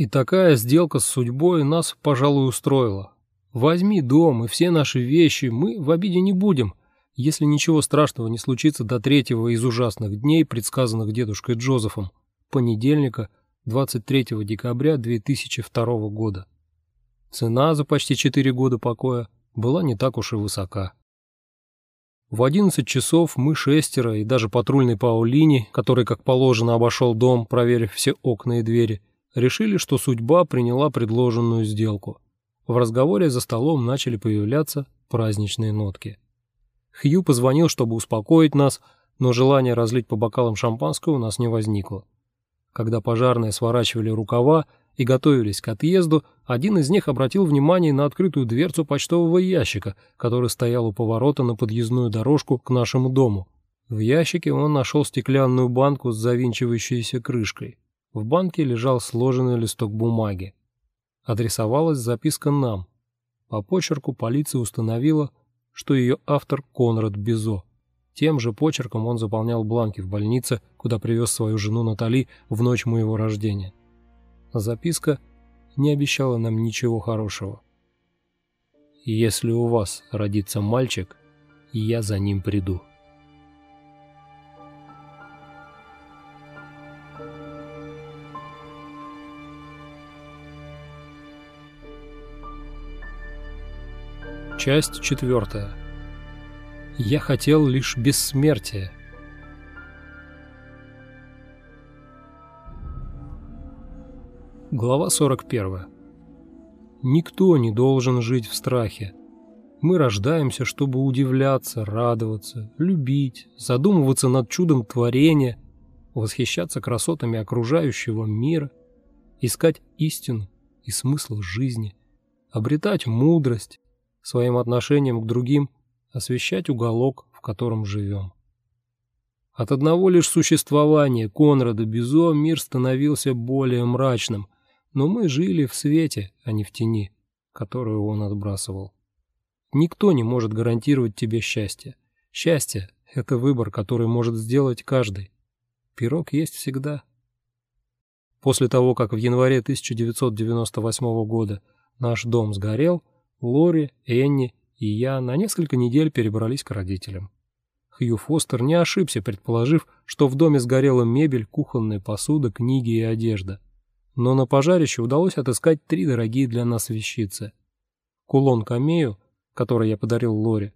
И такая сделка с судьбой нас, пожалуй, устроила. Возьми дом и все наши вещи, мы в обиде не будем, если ничего страшного не случится до третьего из ужасных дней, предсказанных дедушкой Джозефом, понедельника, 23 декабря 2002 года. Цена за почти четыре года покоя была не так уж и высока. В 11 часов мы шестеро и даже патрульный Паулини, который, как положено, обошел дом, проверив все окна и двери, решили, что судьба приняла предложенную сделку. В разговоре за столом начали появляться праздничные нотки. Хью позвонил, чтобы успокоить нас, но желания разлить по бокалам шампанское у нас не возникло. Когда пожарные сворачивали рукава и готовились к отъезду, один из них обратил внимание на открытую дверцу почтового ящика, который стоял у поворота на подъездную дорожку к нашему дому. В ящике он нашел стеклянную банку с завинчивающейся крышкой. В банке лежал сложенный листок бумаги. Адресовалась записка нам. По почерку полиция установила, что ее автор Конрад Безо. Тем же почерком он заполнял бланки в больнице, куда привез свою жену Натали в ночь моего рождения. Записка не обещала нам ничего хорошего. «Если у вас родится мальчик, я за ним приду». Часть четвертая. Я хотел лишь бессмертия. Глава 41. Никто не должен жить в страхе. Мы рождаемся, чтобы удивляться, радоваться, любить, задумываться над чудом творения, восхищаться красотами окружающего мира, искать истину и смысл жизни, обретать мудрость, своим отношением к другим освещать уголок, в котором живем. От одного лишь существования Конрада Бизо мир становился более мрачным, но мы жили в свете, а не в тени, которую он отбрасывал. Никто не может гарантировать тебе счастье. Счастье – это выбор, который может сделать каждый. Пирог есть всегда. После того, как в январе 1998 года наш дом сгорел, Лори, Энни и я на несколько недель перебрались к родителям. Хью Фостер не ошибся, предположив, что в доме сгорела мебель, кухонная посуда, книги и одежда. Но на пожарище удалось отыскать три дорогие для нас вещицы. Кулон камею, который я подарил Лори,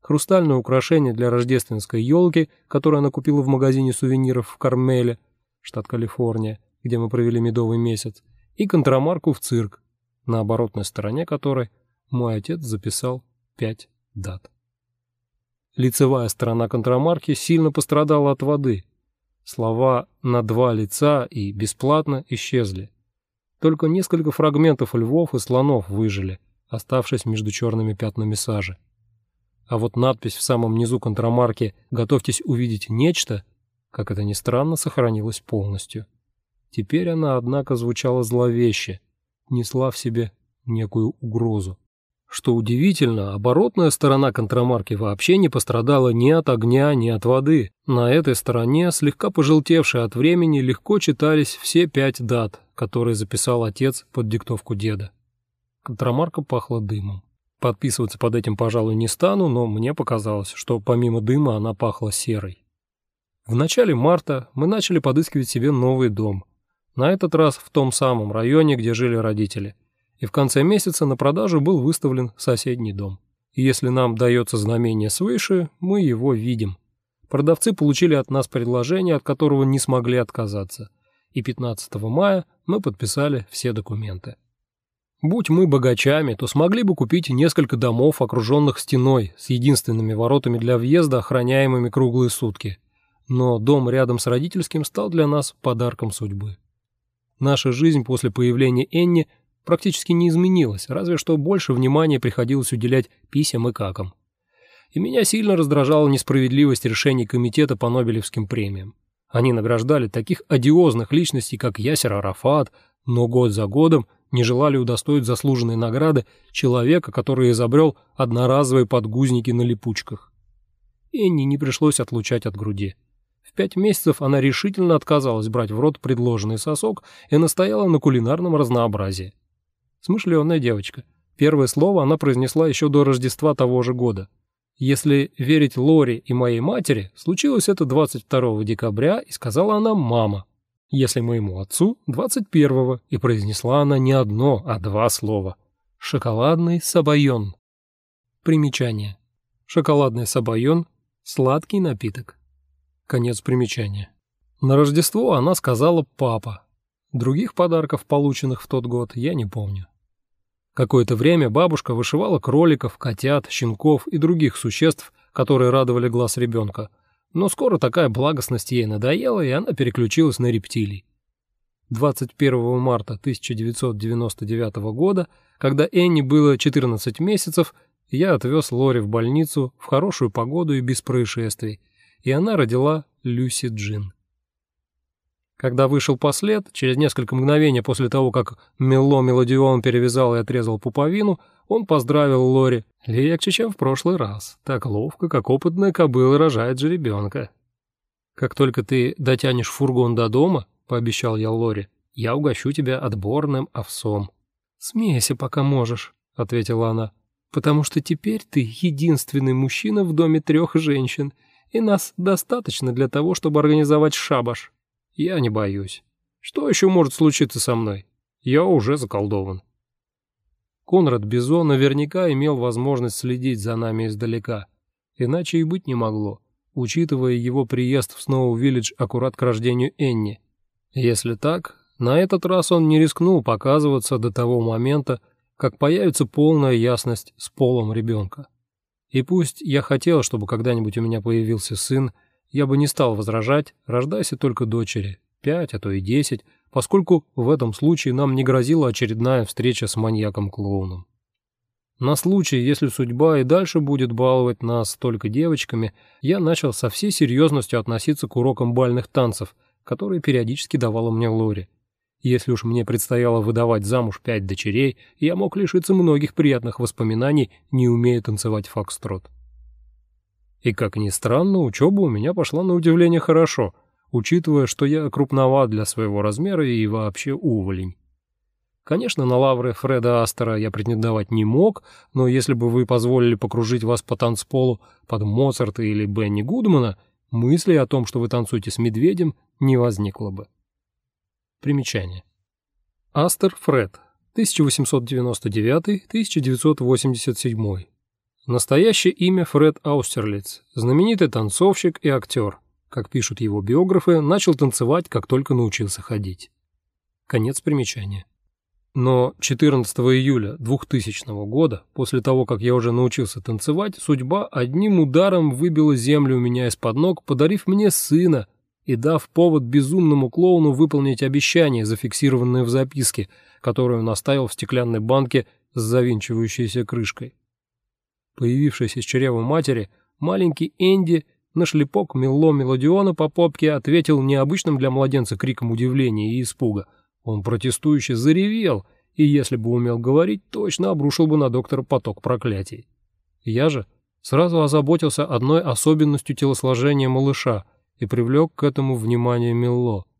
хрустальное украшение для рождественской елки, которое она купила в магазине сувениров в Кармеле, штат Калифорния, где мы провели медовый месяц, и контрамарку в цирк, на оборотной стороне которой мой отец записал пять дат. Лицевая сторона контрамарки сильно пострадала от воды. Слова «на два лица» и «бесплатно» исчезли. Только несколько фрагментов львов и слонов выжили, оставшись между черными пятнами сажи. А вот надпись в самом низу контрамарки «Готовьтесь увидеть нечто», как это ни странно, сохранилась полностью. Теперь она, однако, звучала зловеще, несла в себе некую угрозу. Что удивительно, оборотная сторона контрамарки вообще не пострадала ни от огня, ни от воды. На этой стороне, слегка пожелтевшей от времени, легко читались все пять дат, которые записал отец под диктовку деда. Контрамарка пахла дымом. Подписываться под этим, пожалуй, не стану, но мне показалось, что помимо дыма она пахла серой. В начале марта мы начали подыскивать себе новый дом. На этот раз в том самом районе, где жили родители – и в конце месяца на продажу был выставлен соседний дом. И если нам дается знамение свыше, мы его видим. Продавцы получили от нас предложение, от которого не смогли отказаться. И 15 мая мы подписали все документы. Будь мы богачами, то смогли бы купить несколько домов, окруженных стеной, с единственными воротами для въезда, охраняемыми круглые сутки. Но дом рядом с родительским стал для нас подарком судьбы. Наша жизнь после появления Энни практически не изменилось, разве что больше внимания приходилось уделять писям и какам. И меня сильно раздражала несправедливость решений комитета по Нобелевским премиям. Они награждали таких одиозных личностей, как Ясер Арафат, но год за годом не желали удостоить заслуженной награды человека, который изобрел одноразовые подгузники на липучках. Энни не пришлось отлучать от груди. В пять месяцев она решительно отказалась брать в рот предложенный сосок и настояла на кулинарном разнообразии. Смышленая девочка. Первое слово она произнесла еще до Рождества того же года. Если верить Лори и моей матери, случилось это 22 декабря, и сказала она «мама». Если моему отцу – 21-го, и произнесла она не одно, а два слова. Шоколадный сабайон. Примечание. Шоколадный сабайон – сладкий напиток. Конец примечания. На Рождество она сказала «папа». Других подарков, полученных в тот год, я не помню. Какое-то время бабушка вышивала кроликов, котят, щенков и других существ, которые радовали глаз ребенка, но скоро такая благостность ей надоела, и она переключилась на рептилий. 21 марта 1999 года, когда Энни было 14 месяцев, я отвез Лори в больницу в хорошую погоду и без происшествий, и она родила Люси Джин. Когда вышел послед, через несколько мгновений после того, как Мелло Мелодион перевязал и отрезал пуповину, он поздравил Лори. «Легче, чем в прошлый раз. Так ловко, как опытная кобыла рожает жеребенка». «Как только ты дотянешь фургон до дома», — пообещал я Лори, — «я угощу тебя отборным овсом». «Смейся, пока можешь», — ответила она, — «потому что теперь ты единственный мужчина в доме трех женщин, и нас достаточно для того, чтобы организовать шабаш». «Я не боюсь. Что еще может случиться со мной? Я уже заколдован». Конрад Бизо наверняка имел возможность следить за нами издалека. Иначе и быть не могло, учитывая его приезд в Сноу-Виллидж аккурат к рождению Энни. Если так, на этот раз он не рискнул показываться до того момента, как появится полная ясность с полом ребенка. И пусть я хотел, чтобы когда-нибудь у меня появился сын, я бы не стал возражать, рождайся только дочери, пять, а то и десять, поскольку в этом случае нам не грозила очередная встреча с маньяком-клоуном. На случай, если судьба и дальше будет баловать нас только девочками, я начал со всей серьезностью относиться к урокам бальных танцев, которые периодически давала мне Лори. Если уж мне предстояло выдавать замуж пять дочерей, я мог лишиться многих приятных воспоминаний, не умея танцевать фокстрот. И, как ни странно, учеба у меня пошла на удивление хорошо — учитывая, что я крупноват для своего размера и вообще уволень. Конечно, на лавры Фреда Астера я претендовать не мог, но если бы вы позволили покружить вас по танцполу под Моцарта или Бенни Гудмана, мысли о том, что вы танцуете с медведем, не возникло бы. Примечание. Астер Фред, 1899-1987. Настоящее имя Фред Аустерлиц, знаменитый танцовщик и актер – как пишут его биографы, начал танцевать, как только научился ходить. Конец примечания. Но 14 июля 2000 года, после того, как я уже научился танцевать, судьба одним ударом выбила землю у меня из-под ног, подарив мне сына и дав повод безумному клоуну выполнить обещание, зафиксированное в записке, которую он оставил в стеклянной банке с завинчивающейся крышкой. Появившись из чрева матери, маленький Энди – на шлепок Мелло Мелодиона по попке ответил необычным для младенца криком удивления и испуга. Он протестующе заревел, и если бы умел говорить, точно обрушил бы на доктора поток проклятий. Я же сразу озаботился одной особенностью телосложения малыша и привлек к этому внимание Мелло —